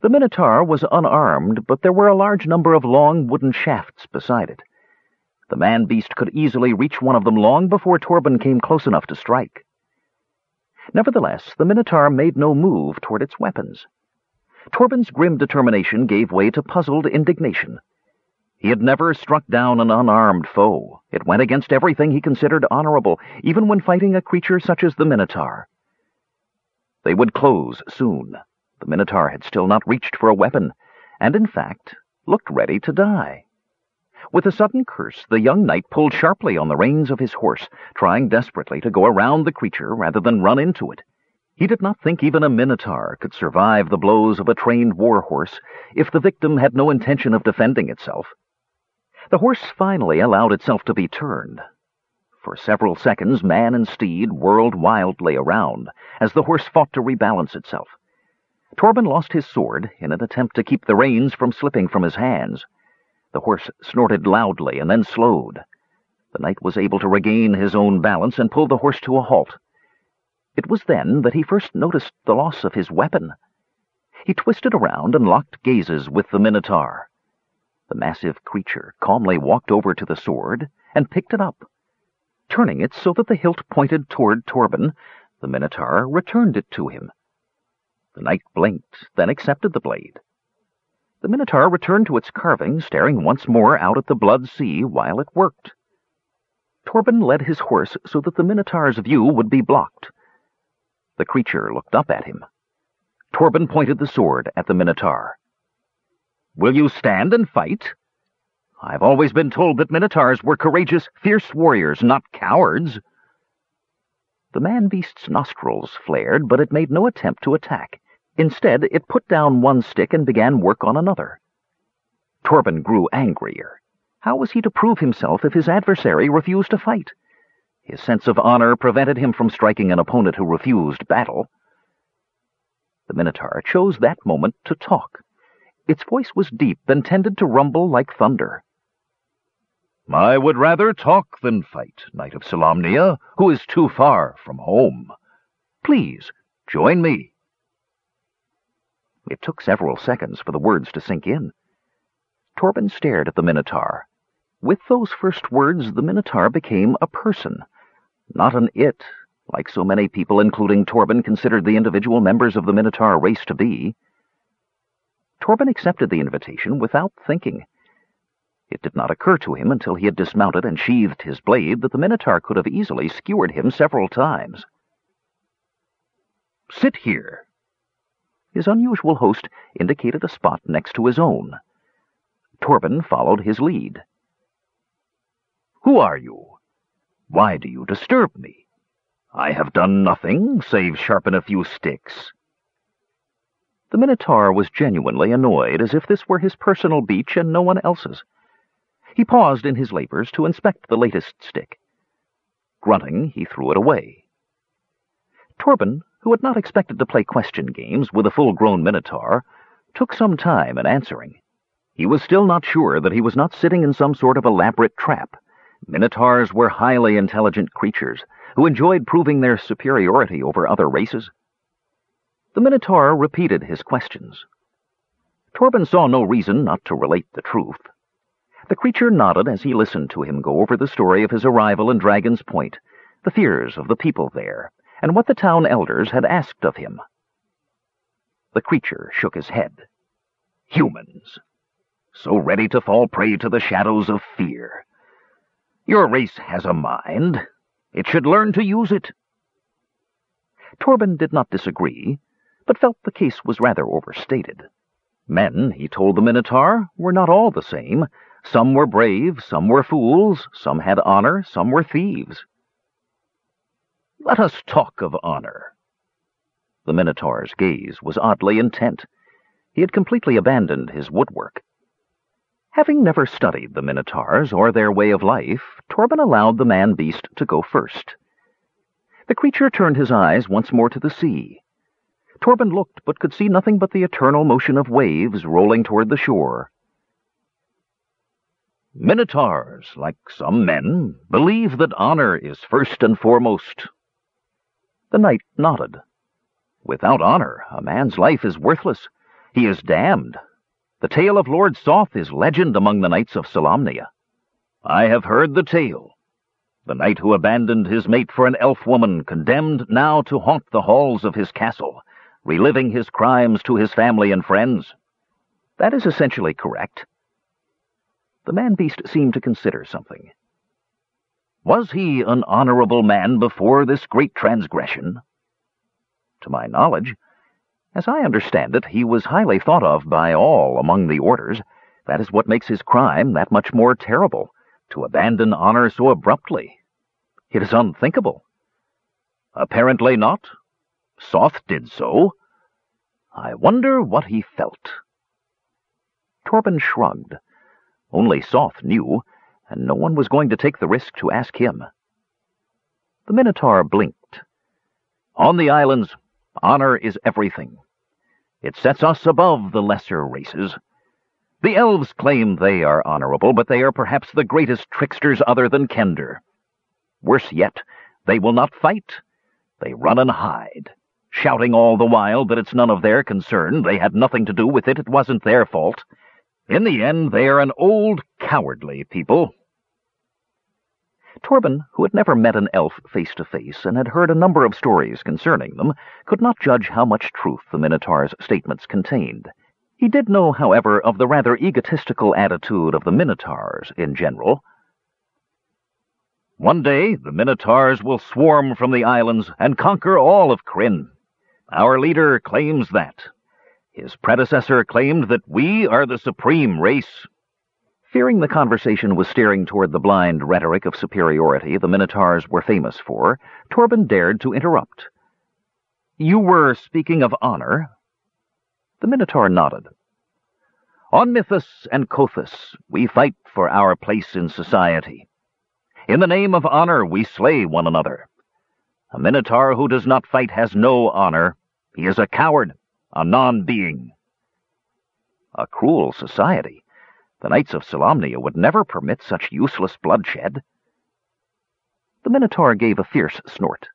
The Minotaur was unarmed, but there were a large number of long wooden shafts beside it. The man-beast could easily reach one of them long before Torben came close enough to strike. Nevertheless, the Minotaur made no move toward its weapons. Torben's grim determination gave way to puzzled indignation. He had never struck down an unarmed foe. It went against everything he considered honorable, even when fighting a creature such as the Minotaur. They would close soon. The Minotaur had still not reached for a weapon, and in fact looked ready to die. With a sudden curse, the young knight pulled sharply on the reins of his horse, trying desperately to go around the creature rather than run into it. He did not think even a minotaur could survive the blows of a trained war horse if the victim had no intention of defending itself. The horse finally allowed itself to be turned. For several seconds, man and steed whirled wildly around as the horse fought to rebalance itself. Torben lost his sword in an attempt to keep the reins from slipping from his hands. The horse snorted loudly and then slowed. The knight was able to regain his own balance and pull the horse to a halt. It was then that he first noticed the loss of his weapon. He twisted around and locked gazes with the Minotaur. The massive creature calmly walked over to the sword and picked it up. Turning it so that the hilt pointed toward Torben, the Minotaur returned it to him. The knight blinked, then accepted the blade. The Minotaur returned to its carving, staring once more out at the blood sea while it worked. Torben led his horse so that the Minotaur's view would be blocked. The creature looked up at him. Torben pointed the sword at the Minotaur. Will you stand and fight? I've always been told that Minotaurs were courageous, fierce warriors, not cowards. The man-beast's nostrils flared, but it made no attempt to attack. Instead, it put down one stick and began work on another. Torben grew angrier. How was he to prove himself if his adversary refused to fight? His sense of honor prevented him from striking an opponent who refused battle. The Minotaur chose that moment to talk. Its voice was deep and tended to rumble like thunder. I would rather talk than fight, Knight of Solamnia, who is too far from home. Please, join me. It took several seconds for the words to sink in. Torben stared at the Minotaur. With those first words, the Minotaur became a person, not an it, like so many people, including Torben, considered the individual members of the Minotaur race to be. Torben accepted the invitation without thinking. It did not occur to him until he had dismounted and sheathed his blade that the Minotaur could have easily skewered him several times. Sit here, his unusual host indicated a spot next to his own. Torben followed his lead. Who are you? Why do you disturb me? I have done nothing save sharpen a few sticks. The Minotaur was genuinely annoyed, as if this were his personal beach and no one else's. He paused in his labors to inspect the latest stick. Grunting, he threw it away. Torben who had not expected to play question games with a full-grown Minotaur, took some time in answering. He was still not sure that he was not sitting in some sort of elaborate trap. Minotaurs were highly intelligent creatures who enjoyed proving their superiority over other races. The Minotaur repeated his questions. Torben saw no reason not to relate the truth. The creature nodded as he listened to him go over the story of his arrival in Dragon's Point, the fears of the people there, and what the town elders had asked of him. The creature shook his head. Humans. So ready to fall prey to the shadows of fear. Your race has a mind. It should learn to use it. Torben did not disagree, but felt the case was rather overstated. Men, he told the Minotaur, were not all the same. Some were brave, some were fools, some had honor, some were thieves. Let us talk of honor. The Minotaur's gaze was oddly intent. He had completely abandoned his woodwork. Having never studied the Minotaurs or their way of life, Torben allowed the man-beast to go first. The creature turned his eyes once more to the sea. Torben looked, but could see nothing but the eternal motion of waves rolling toward the shore. Minotaurs, like some men, believe that honor is first and foremost, the knight nodded. Without honor, a man's life is worthless. He is damned. The tale of Lord Soth is legend among the knights of Solamnia. I have heard the tale. The knight who abandoned his mate for an elf woman, condemned now to haunt the halls of his castle, reliving his crimes to his family and friends. That is essentially correct. The man-beast seemed to consider something. Was he an honorable man before this great transgression? To my knowledge, as I understand it, he was highly thought of by all among the orders. That is what makes his crime that much more terrible, to abandon honor so abruptly. It is unthinkable. Apparently not. Soth did so. I wonder what he felt. Torben shrugged. Only Soth knew, and no one was going to take the risk to ask him. The Minotaur blinked. On the islands, honor is everything. It sets us above the lesser races. The elves claim they are honorable, but they are perhaps the greatest tricksters other than Kender. Worse yet, they will not fight. They run and hide, shouting all the while that it's none of their concern, they had nothing to do with it, it wasn't their fault. In the end, they are an old, cowardly people. Torben, who had never met an elf face to face and had heard a number of stories concerning them, could not judge how much truth the Minotaur's statements contained. He did know, however, of the rather egotistical attitude of the Minotaurs in general. One day the Minotaurs will swarm from the islands and conquer all of Krynn. Our leader claims that. His predecessor claimed that we are the supreme race. Fearing the conversation was steering toward the blind rhetoric of superiority the Minotaurs were famous for, Torben dared to interrupt. You were speaking of honor? The Minotaur nodded. On Mithas and Kothas, we fight for our place in society. In the name of honor, we slay one another. A Minotaur who does not fight has no honor. He is a coward a non-being. A cruel society. The Knights of Solamnia would never permit such useless bloodshed. The Minotaur gave a fierce snort.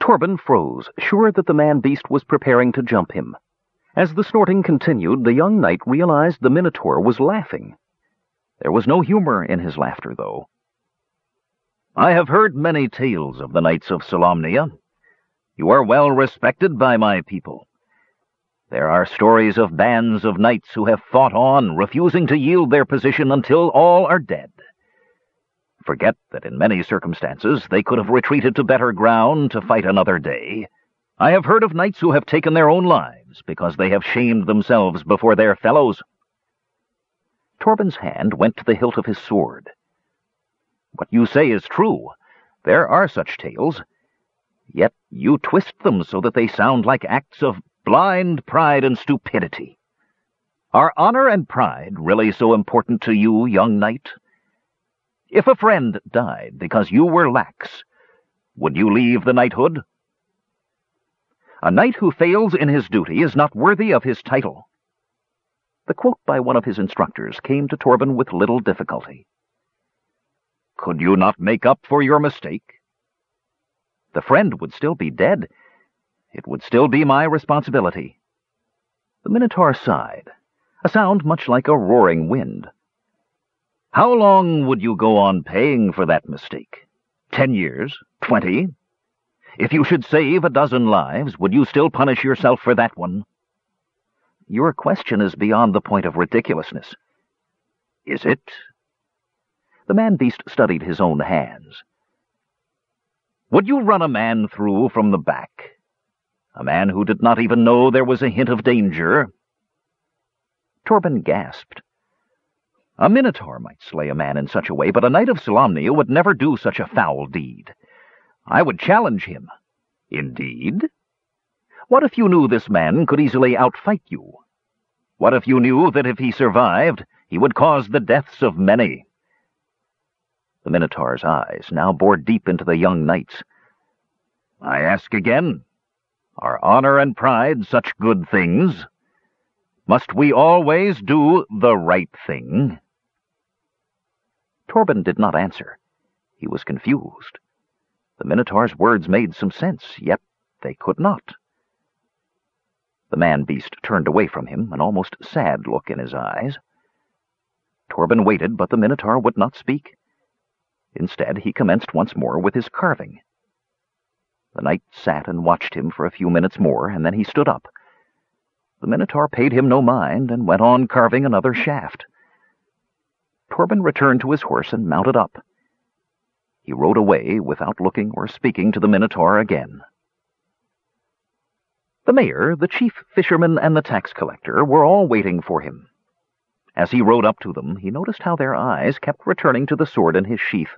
Torben froze, sure that the man-beast was preparing to jump him. As the snorting continued, the young knight realized the Minotaur was laughing. There was no humor in his laughter, though. I have heard many tales of the Knights of Solamnia. You are well respected by my people. There are stories of bands of knights who have fought on, refusing to yield their position until all are dead. Forget that in many circumstances they could have retreated to better ground to fight another day. I have heard of knights who have taken their own lives because they have shamed themselves before their fellows. Torben's hand went to the hilt of his sword. What you say is true. There are such tales. Yet you twist them so that they sound like acts of blind pride and stupidity. Are honor and pride really so important to you, young knight? If a friend died because you were lax, would you leave the knighthood? A knight who fails in his duty is not worthy of his title. The quote by one of his instructors came to Torben with little difficulty. Could you not make up for your mistake? The friend would still be dead, it would still be my responsibility. The Minotaur sighed, a sound much like a roaring wind. How long would you go on paying for that mistake? Ten years? Twenty? If you should save a dozen lives, would you still punish yourself for that one? Your question is beyond the point of ridiculousness. Is it? The man-beast studied his own hands. Would you run a man through from the back a man who did not even know there was a hint of danger. Torben gasped. A minotaur might slay a man in such a way, but a knight of Solamnia would never do such a foul deed. I would challenge him. Indeed? What if you knew this man could easily outfight you? What if you knew that if he survived, he would cause the deaths of many? The Minotaur's eyes now bored deep into the young knight's. I ask again, are honor and pride such good things? Must we always do the right thing? Torben did not answer. He was confused. The Minotaur's words made some sense, yet they could not. The man-beast turned away from him, an almost sad look in his eyes. Torben waited, but the Minotaur would not speak. Instead, he commenced once more with his carving. The knight sat and watched him for a few minutes more, and then he stood up. The Minotaur paid him no mind, and went on carving another shaft. Torben returned to his horse and mounted up. He rode away without looking or speaking to the Minotaur again. The mayor, the chief fisherman, and the tax collector were all waiting for him. As he rode up to them, he noticed how their eyes kept returning to the sword in his sheath.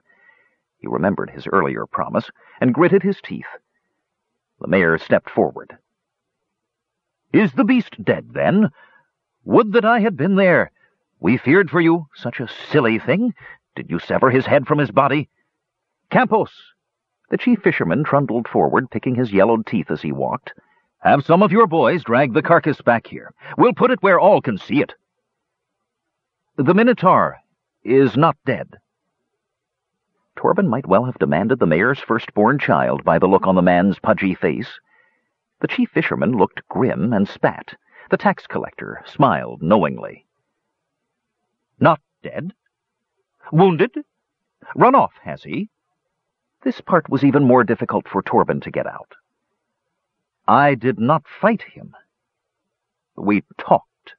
He remembered his earlier promise, and gritted his teeth. The mayor stepped forward. "'Is the beast dead, then? Would that I had been there! We feared for you. Such a silly thing! Did you sever his head from his body?' "'Campos!' The chief fisherman trundled forward, picking his yellowed teeth as he walked. "'Have some of your boys drag the carcass back here. We'll put it where all can see it.' The Minotaur is not dead. Torben might well have demanded the mayor's firstborn child by the look on the man's pudgy face. The chief fisherman looked grim and spat. The tax collector smiled knowingly. Not dead? Wounded? Run off, has he? This part was even more difficult for Torben to get out. I did not fight him. We talked.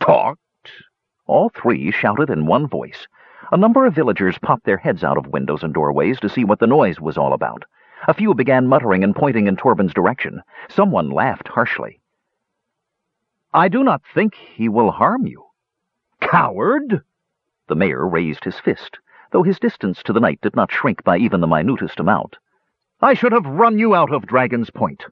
Talked? All three shouted in one voice. A number of villagers popped their heads out of windows and doorways to see what the noise was all about. A few began muttering and pointing in Torben's direction. Someone laughed harshly. I do not think he will harm you. Coward! The mayor raised his fist, though his distance to the knight did not shrink by even the minutest amount. I should have run you out of Dragon's Point.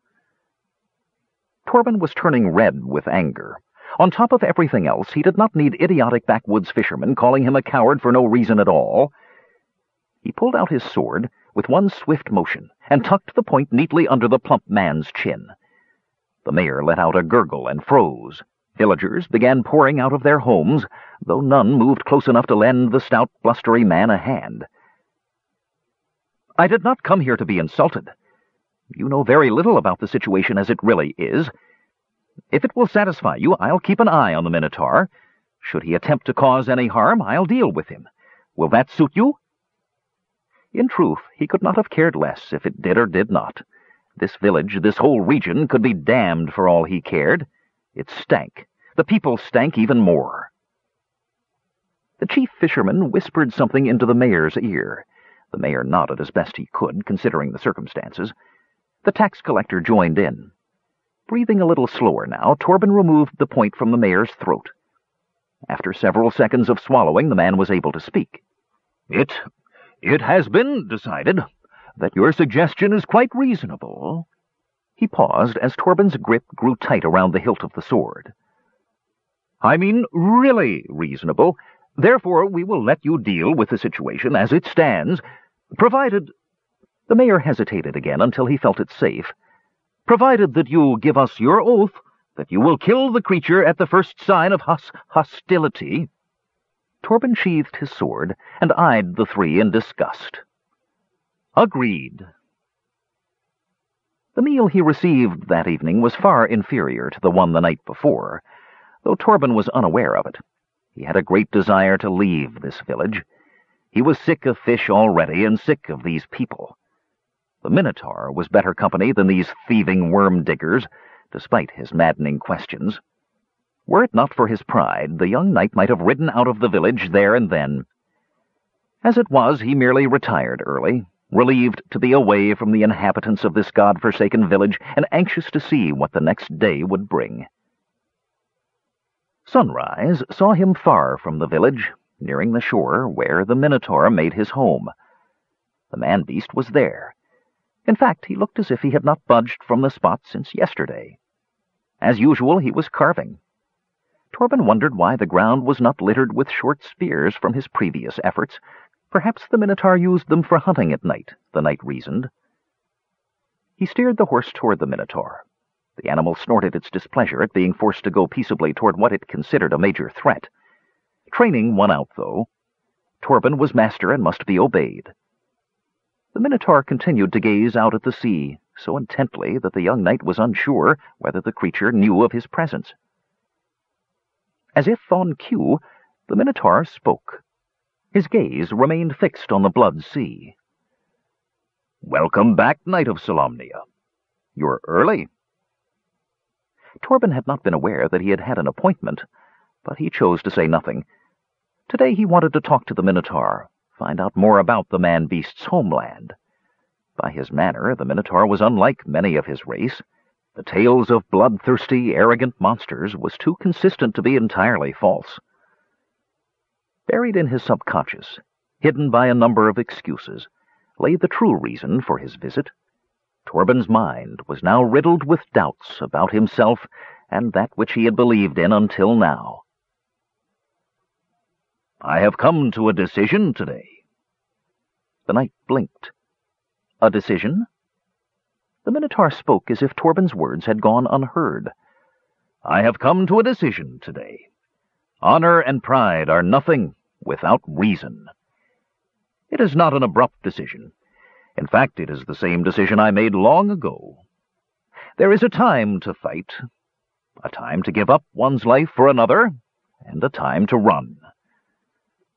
Torben was turning red with anger. On top of everything else, he did not need idiotic backwoods fishermen calling him a coward for no reason at all. He pulled out his sword with one swift motion and tucked the point neatly under the plump man's chin. The mayor let out a gurgle and froze. Villagers began pouring out of their homes, though none moved close enough to lend the stout, blustery man a hand. I did not come here to be insulted. You know very little about the situation as it really is. If it will satisfy you, I'll keep an eye on the Minotaur. Should he attempt to cause any harm, I'll deal with him. Will that suit you? In truth, he could not have cared less if it did or did not. This village, this whole region, could be damned for all he cared. It stank. The people stank even more. The chief fisherman whispered something into the mayor's ear. The mayor nodded as best he could, considering the circumstances. The tax collector joined in. Breathing a little slower now, Torben removed the point from the mayor's throat. After several seconds of swallowing, the man was able to speak. It... it has been decided that your suggestion is quite reasonable. He paused as Torben's grip grew tight around the hilt of the sword. I mean really reasonable. Therefore, we will let you deal with the situation as it stands, provided... The mayor hesitated again until he felt it safe, provided that you give us your oath that you will kill the creature at the first sign of hos hostility. Torben sheathed his sword and eyed the three in disgust. Agreed. The meal he received that evening was far inferior to the one the night before, though Torben was unaware of it. He had a great desire to leave this village. He was sick of fish already and sick of these people. The Minotaur was better company than these thieving worm-diggers, despite his maddening questions. Were it not for his pride, the young knight might have ridden out of the village there and then. As it was, he merely retired early, relieved to be away from the inhabitants of this god-forsaken village and anxious to see what the next day would bring. Sunrise saw him far from the village, nearing the shore where the Minotaur made his home. The man-beast was there, in fact, he looked as if he had not budged from the spot since yesterday. As usual, he was carving. Torben wondered why the ground was not littered with short spears from his previous efforts. Perhaps the Minotaur used them for hunting at night, the knight reasoned. He steered the horse toward the Minotaur. The animal snorted its displeasure at being forced to go peaceably toward what it considered a major threat. Training won out, though. Torben was master and must be obeyed. The Minotaur continued to gaze out at the sea, so intently that the young knight was unsure whether the creature knew of his presence. As if on cue, the Minotaur spoke. His gaze remained fixed on the blood sea. Welcome back, Knight of Solamnia. You're early. Torben had not been aware that he had had an appointment, but he chose to say nothing. Today he wanted to talk to the Minotaur, find out more about the man-beast's homeland. By his manner, the Minotaur was unlike many of his race. The tales of bloodthirsty, arrogant monsters was too consistent to be entirely false. Buried in his subconscious, hidden by a number of excuses, lay the true reason for his visit. Torben's mind was now riddled with doubts about himself and that which he had believed in until now. I have come to a decision today. The knight blinked. A decision? The Minotaur spoke as if Torben's words had gone unheard. I have come to a decision today. Honor and pride are nothing without reason. It is not an abrupt decision. In fact, it is the same decision I made long ago. There is a time to fight, a time to give up one's life for another, and a time to run.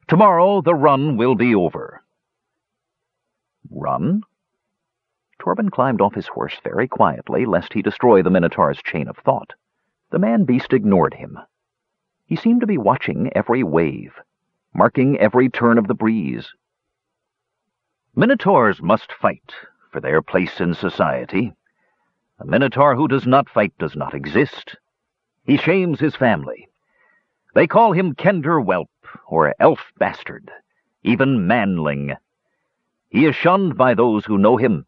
Tomorrow the run will be over. Run? Torben climbed off his horse very quietly, lest he destroy the Minotaur's chain of thought. The man-beast ignored him. He seemed to be watching every wave, marking every turn of the breeze, Minotaurs must fight for their place in society. A Minotaur who does not fight does not exist. He shames his family. They call him Kender Whelp, or Elf Bastard, even Manling. He is shunned by those who know him,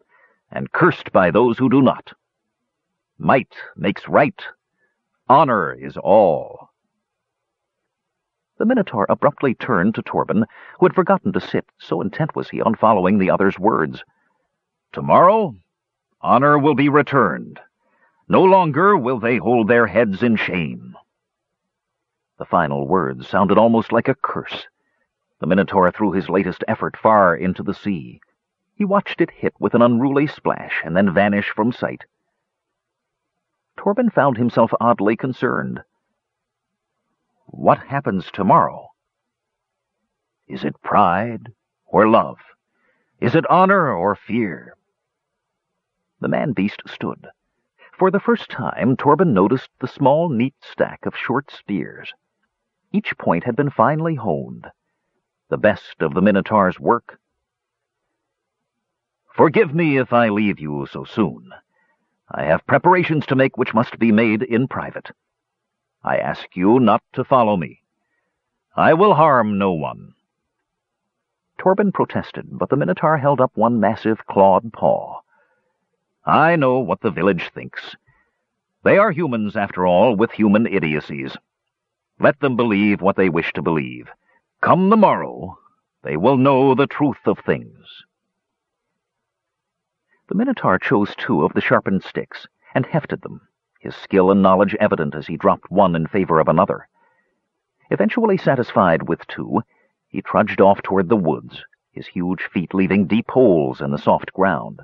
and cursed by those who do not. Might makes right. Honor is all. The Minotaur abruptly turned to Torben, who had forgotten to sit, so intent was he on following the other's words. Tomorrow, honor will be returned. No longer will they hold their heads in shame. The final words sounded almost like a curse. The Minotaur threw his latest effort far into the sea. He watched it hit with an unruly splash and then vanish from sight. Torben found himself oddly concerned. What happens tomorrow? Is it pride or love? Is it honor or fear? The man-beast stood. For the first time, Torben noticed the small, neat stack of short spears. Each point had been finely honed. The best of the Minotaur's work. Forgive me if I leave you so soon. I have preparations to make which must be made in private. I ask you not to follow me. I will harm no one. Torben protested, but the Minotaur held up one massive clawed paw. I know what the village thinks. They are humans, after all, with human idiocies. Let them believe what they wish to believe. Come the morrow, they will know the truth of things. The Minotaur chose two of the sharpened sticks and hefted them his skill and knowledge evident as he dropped one in favor of another. Eventually satisfied with two, he trudged off toward the woods, his huge feet leaving deep holes in the soft ground.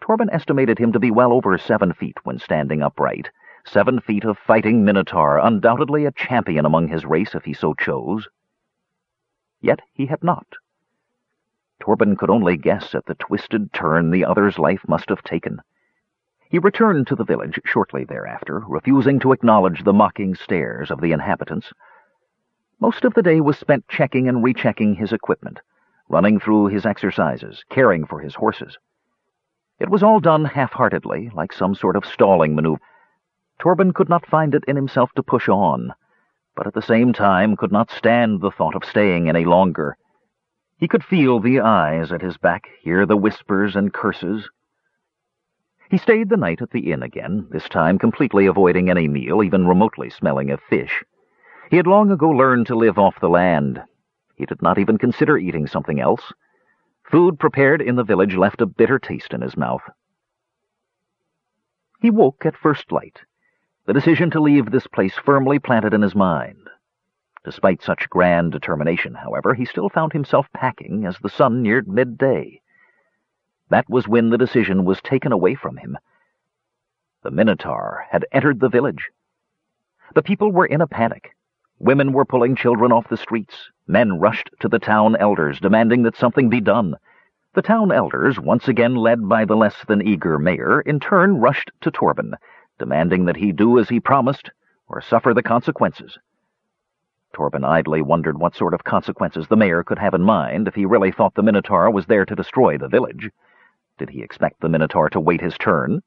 Torben estimated him to be well over seven feet when standing upright, seven feet of fighting minotaur, undoubtedly a champion among his race if he so chose. Yet he had not. Torben could only guess at the twisted turn the other's life must have taken. He returned to the village shortly thereafter, refusing to acknowledge the mocking stares of the inhabitants. Most of the day was spent checking and rechecking his equipment, running through his exercises, caring for his horses. It was all done half-heartedly, like some sort of stalling maneuver. Torben could not find it in himself to push on, but at the same time could not stand the thought of staying any longer. He could feel the eyes at his back, hear the whispers and curses, he stayed the night at the inn again, this time completely avoiding any meal, even remotely smelling of fish. He had long ago learned to live off the land. He did not even consider eating something else. Food prepared in the village left a bitter taste in his mouth. He woke at first light, the decision to leave this place firmly planted in his mind. Despite such grand determination, however, he still found himself packing as the sun neared midday. That was when the decision was taken away from him. The Minotaur had entered the village. The people were in a panic. Women were pulling children off the streets. Men rushed to the town elders, demanding that something be done. The town elders, once again led by the less than eager mayor, in turn rushed to Torben, demanding that he do as he promised or suffer the consequences. Torben idly wondered what sort of consequences the mayor could have in mind if he really thought the Minotaur was there to destroy the village. Did he expect the Minotaur to wait his turn?